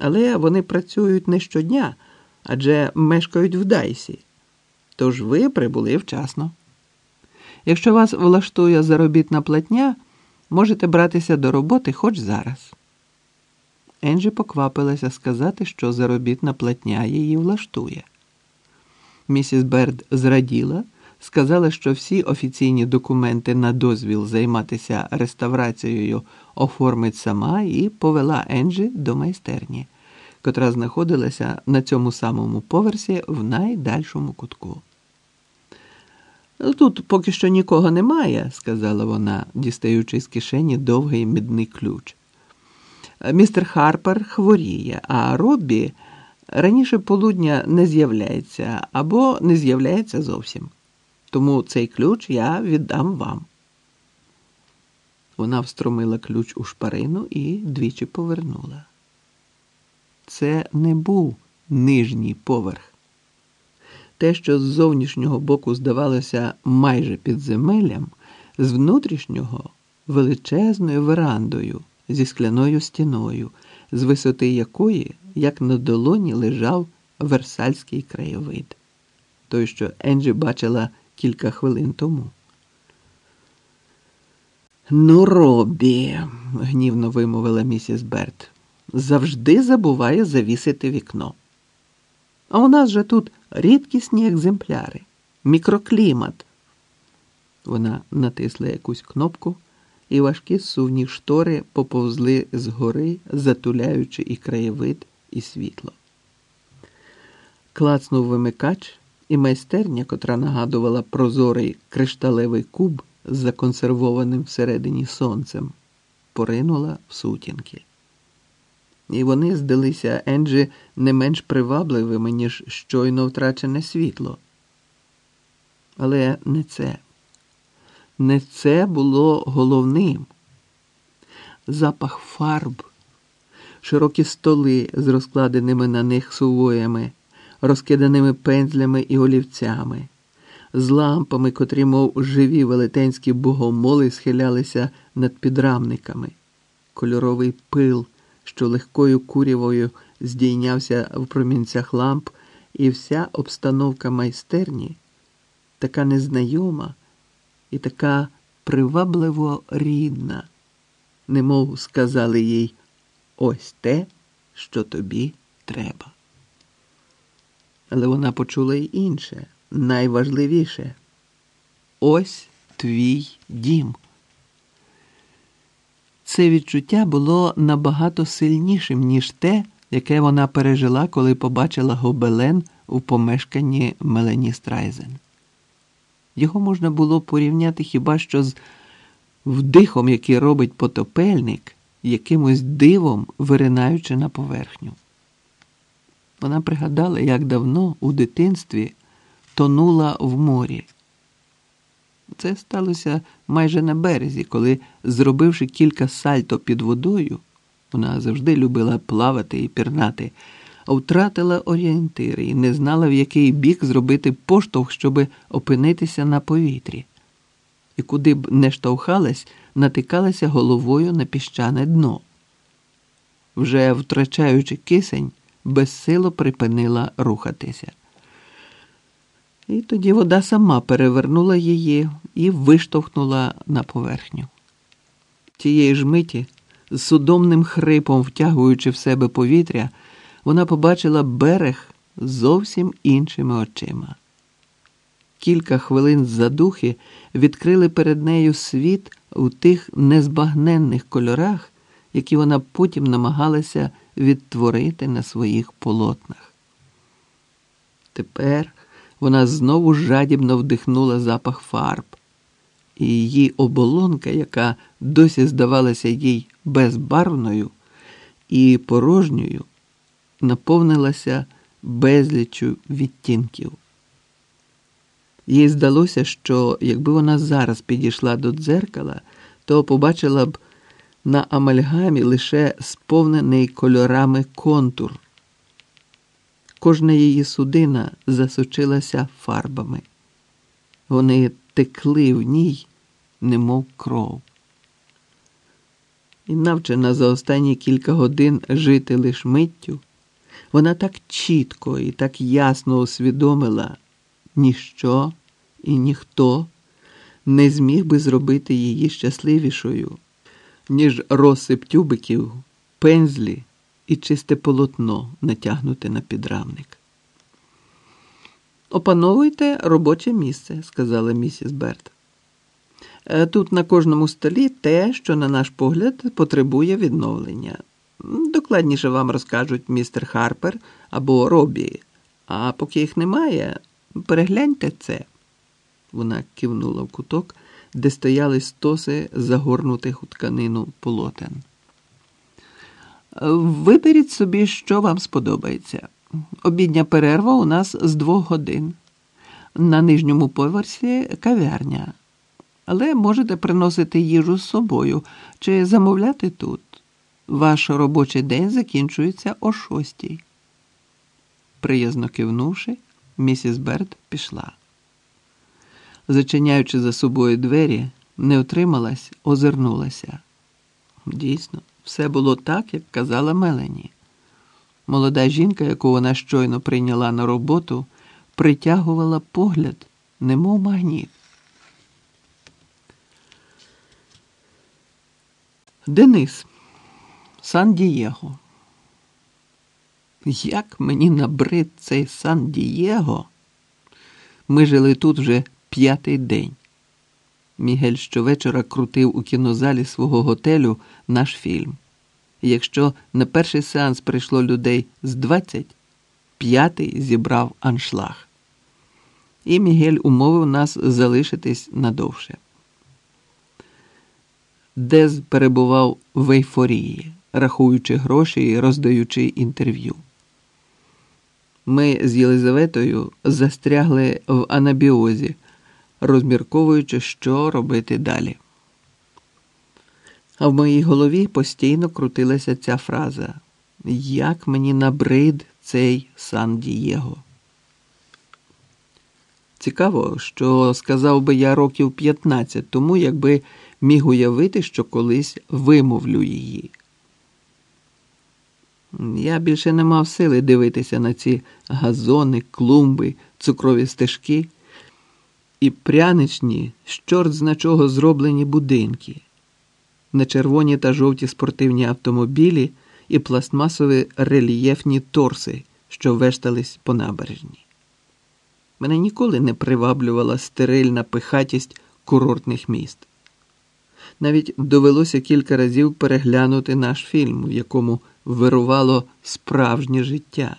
Але вони працюють не щодня, адже мешкають в Дайсі. Тож ви прибули вчасно. Якщо вас влаштує заробітна платня, можете братися до роботи хоч зараз. Енджі поквапилася сказати, що заробітна платня її влаштує. Місіс Берд зраділа, сказала, що всі офіційні документи на дозвіл займатися реставрацією оформить сама і повела Енджі до майстерні, котра знаходилася на цьому самому поверсі в найдальшому кутку. Тут поки що нікого немає, сказала вона, дістаючи з кишені довгий мідний ключ. Містер Харпер хворіє, а Роббі раніше полудня не з'являється або не з'являється зовсім. Тому цей ключ я віддам вам. Вона встромила ключ у шпарину і двічі повернула. Це не був нижній поверх. Те, що з зовнішнього боку здавалося майже підземеллям, з внутрішнього величезною верандою зі скляною стіною, з висоти якої, як на долоні, лежав Версальський краєвид, той, що Енджі бачила кілька хвилин тому. Ну, Робі, гнівно вимовила місіс Берт, завжди забуває завісити вікно. А у нас же тут рідкісні екземпляри, мікроклімат. Вона натисла якусь кнопку, і важкі сувні штори поповзли згори, затуляючи і краєвид, і світло. Клацнув вимикач, і майстерня, котра нагадувала прозорий кришталевий куб з законсервованим всередині сонцем, поринула в сутінки. І вони здалися Енджі не менш привабливими, ніж щойно втрачене світло. Але не це. Не це було головним. Запах фарб, широкі столи з розкладеними на них сувоями, розкиданими пензлями і олівцями, з лампами, котрі, мов живі велетенські богомоли, схилялися над підрамниками, кольоровий пил що легкою курявою здійнявся в промінцях ламп, і вся обстановка майстерні така незнайома і така привабливо рідна, немов сказали їй ось те, що тобі треба. Але вона почула й інше, найважливіше ось твій дім. Це відчуття було набагато сильнішим, ніж те, яке вона пережила, коли побачила гобелен у помешканні Мелені Страйзен. Його можна було порівняти хіба що з вдихом, який робить потопельник, якимось дивом виринаючи на поверхню. Вона пригадала, як давно у дитинстві тонула в морі. Це сталося майже на березі, коли, зробивши кілька сальто під водою, вона завжди любила плавати і пірнати, втратила орієнтири і не знала, в який бік зробити поштовх, щоб опинитися на повітрі. І куди б не штовхалась, натикалася головою на піщане дно. Вже втрачаючи кисень, безсило припинила рухатися. І тоді вода сама перевернула її і виштовхнула на поверхню. Тієї ж миті, з судомним хрипом втягуючи в себе повітря, вона побачила берег зовсім іншими очима. Кілька хвилин задухи відкрили перед нею світ у тих незбагненних кольорах, які вона потім намагалася відтворити на своїх полотнах. Тепер вона знову жадібно вдихнула запах фарб, і її оболонка, яка досі здавалася їй безбарвною і порожньою, наповнилася безліччю відтінків. Їй здалося, що якби вона зараз підійшла до дзеркала, то побачила б на амальгамі лише сповнений кольорами контур. Кожна її судина засочилася фарбами. Вони текли в ній, немов кров. і навчена за останні кілька годин жити лиш миттю, вона так чітко і так ясно усвідомила ніщо і ніхто не зміг би зробити її щасливішою, ніж розсип тюбиків, пензлі і чисте полотно натягнуте на підрамник. Опановуйте робоче місце, сказала місіс Берт. Е, тут на кожному столі те, що, на наш погляд, потребує відновлення. Докладніше вам розкажуть містер Харпер або Робі, а поки їх немає, перегляньте це. Вона кивнула в куток, де стояли стоси загорнутих у тканину полотен. Виберіть собі, що вам сподобається. Обідня перерва у нас з двох годин. На нижньому поверсі кав'ярня. Але можете приносити їжу з собою чи замовляти тут. Ваш робочий день закінчується о шостій. Приязно кивнувши, місіс Берт пішла. Зачиняючи за собою двері, не отрималась, озирнулася. Дійсно, все було так, як казала Мелені. Молода жінка, яку вона щойно прийняла на роботу, притягувала погляд, немов магніт. Денис, Сан Дієго. Як мені набрид цей Сан Дієго? Ми жили тут вже п'ятий день. Мігель щовечора крутив у кінозалі свого готелю наш фільм. Якщо на перший сеанс прийшло людей з 20, п'ятий зібрав аншлаг. І Мігель умовив нас залишитись надовше. Дез перебував в ейфорії, рахуючи гроші і роздаючи інтерв'ю. Ми з Єлизаветою застрягли в анабіозі, розмірковуючи, що робити далі. А в моїй голові постійно крутилася ця фраза Як мені набрид цей Сан Дієго. Цікаво, що сказав би я років 15 тому, якби міг уявити, що колись вимовлю її. Я більше не мав сили дивитися на ці газони, клумби, цукрові стежки і пряничні, з чорт зна чого зроблені будинки, на червоні та жовті спортивні автомобілі і пластмасові рельєфні торси, що вештались по набережні. Мене ніколи не приваблювала стерильна пихатість курортних міст. Навіть довелося кілька разів переглянути наш фільм, в якому вирувало справжнє життя.